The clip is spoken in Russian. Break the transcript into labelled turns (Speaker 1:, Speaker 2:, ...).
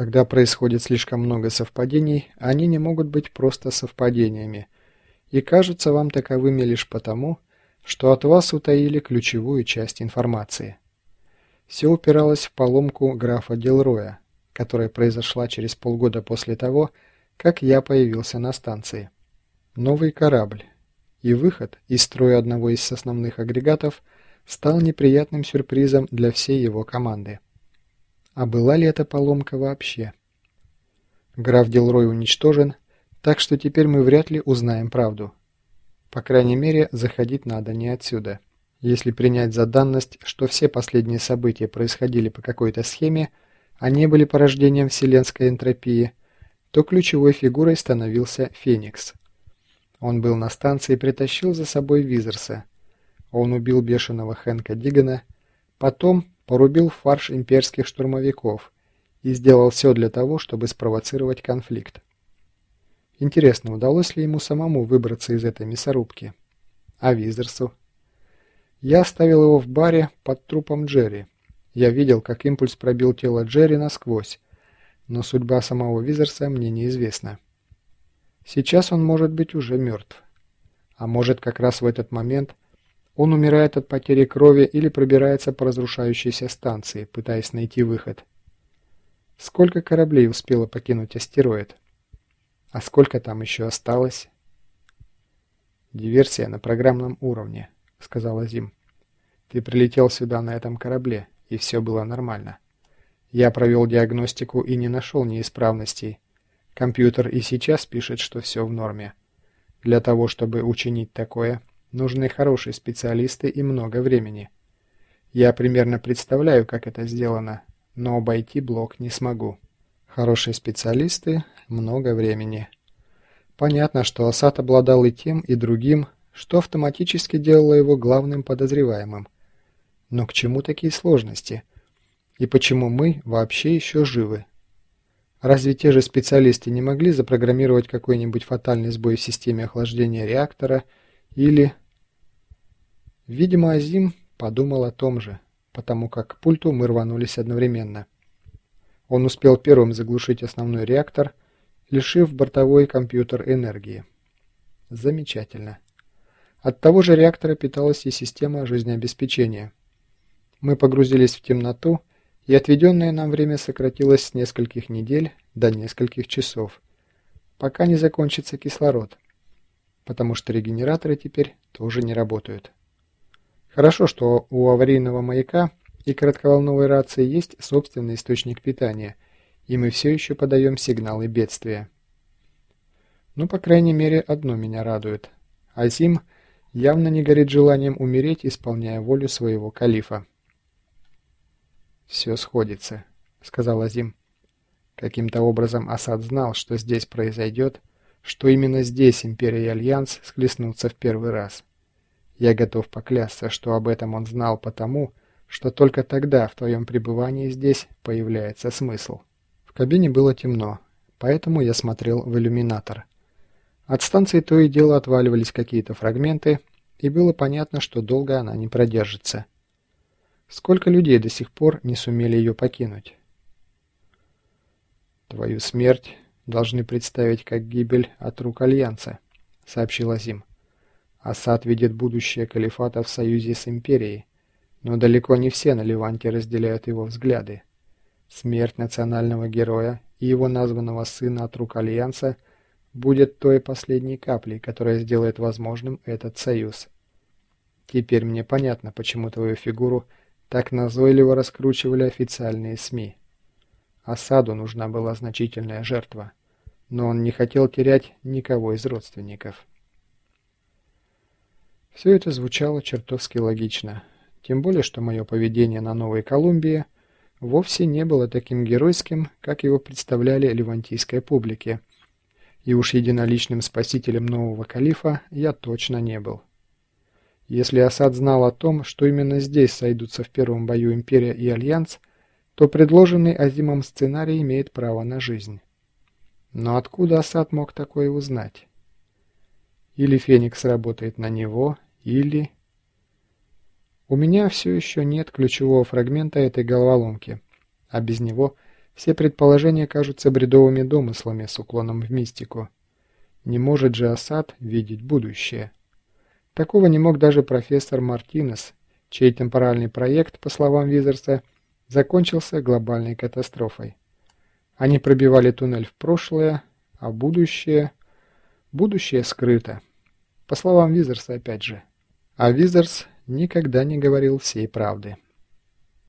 Speaker 1: Когда происходит слишком много совпадений, они не могут быть просто совпадениями и кажутся вам таковыми лишь потому, что от вас утаили ключевую часть информации. Все упиралось в поломку графа Делроя, которая произошла через полгода после того, как я появился на станции. Новый корабль и выход из строя одного из основных агрегатов стал неприятным сюрпризом для всей его команды. А была ли эта поломка вообще? Граф Делрой уничтожен, так что теперь мы вряд ли узнаем правду. По крайней мере, заходить надо не отсюда. Если принять за данность, что все последние события происходили по какой-то схеме, а не были порождением вселенской энтропии, то ключевой фигурой становился Феникс. Он был на станции и притащил за собой Визерса. Он убил бешеного Хэнка Дигана, потом порубил фарш имперских штурмовиков и сделал все для того, чтобы спровоцировать конфликт. Интересно, удалось ли ему самому выбраться из этой мясорубки? А Визерсу? Я оставил его в баре под трупом Джерри. Я видел, как импульс пробил тело Джерри насквозь, но судьба самого Визерса мне неизвестна. Сейчас он может быть уже мертв. А может, как раз в этот момент он умирает от потери крови или пробирается по разрушающейся станции, пытаясь найти выход. Сколько кораблей успело покинуть астероид? А сколько там еще осталось? Диверсия на программном уровне, сказала Зим. Ты прилетел сюда на этом корабле, и все было нормально. Я провел диагностику и не нашел неисправностей. Компьютер и сейчас пишет, что все в норме. Для того, чтобы учинить такое, нужны хорошие специалисты и много времени. Я примерно представляю, как это сделано, но обойти блок не смогу. Хорошие специалисты, много времени. Понятно, что Асад обладал и тем, и другим, что автоматически делало его главным подозреваемым. Но к чему такие сложности? И почему мы вообще еще живы? Разве те же специалисты не могли запрограммировать какой-нибудь фатальный сбой в системе охлаждения реактора или... Видимо, Азим подумал о том же, потому как к пульту мы рванулись одновременно. Он успел первым заглушить основной реактор, лишив бортовой компьютер энергии. Замечательно. От того же реактора питалась и система жизнеобеспечения. Мы погрузились в темноту, и отведенное нам время сократилось с нескольких недель до нескольких часов, пока не закончится кислород, потому что регенераторы теперь тоже не работают. Хорошо, что у аварийного маяка и коротковолновой рации есть собственный источник питания, и мы все еще подаем сигналы бедствия. Ну, по крайней мере, одно меня радует. Азим явно не горит желанием умереть, исполняя волю своего калифа. «Все сходится», — сказал Азим. Каким-то образом Асад знал, что здесь произойдет, что именно здесь Империя и Альянс схлестнутся в первый раз. Я готов поклясться, что об этом он знал потому, что только тогда в твоем пребывании здесь появляется смысл. В кабине было темно, поэтому я смотрел в иллюминатор. От станции то и дело отваливались какие-то фрагменты, и было понятно, что долго она не продержится. Сколько людей до сих пор не сумели ее покинуть? «Твою смерть должны представить как гибель от рук Альянса», — сообщил Азим. «Асад видит будущее калифата в союзе с Империей, но далеко не все на Ливанте разделяют его взгляды. Смерть национального героя и его названного сына от рук Альянса будет той последней каплей, которая сделает возможным этот союз. Теперь мне понятно, почему твою фигуру — так назойливо раскручивали официальные СМИ. Осаду нужна была значительная жертва, но он не хотел терять никого из родственников. Все это звучало чертовски логично, тем более, что мое поведение на Новой Колумбии вовсе не было таким геройским, как его представляли левантийской публике, и уж единоличным спасителем нового калифа я точно не был. Если Асад знал о том, что именно здесь сойдутся в первом бою Империя и Альянс, то предложенный Азимом сценарий имеет право на жизнь. Но откуда Асад мог такое узнать? Или Феникс работает на него, или... У меня все еще нет ключевого фрагмента этой головоломки, а без него Все предположения кажутся бредовыми домыслами с уклоном в мистику. Не может же Асад видеть будущее. Такого не мог даже профессор Мартинес, чей темпоральный проект, по словам Визерса, закончился глобальной катастрофой. Они пробивали туннель в прошлое, а будущее... Будущее скрыто. По словам Визерса опять же. А Визерс никогда не говорил всей правды.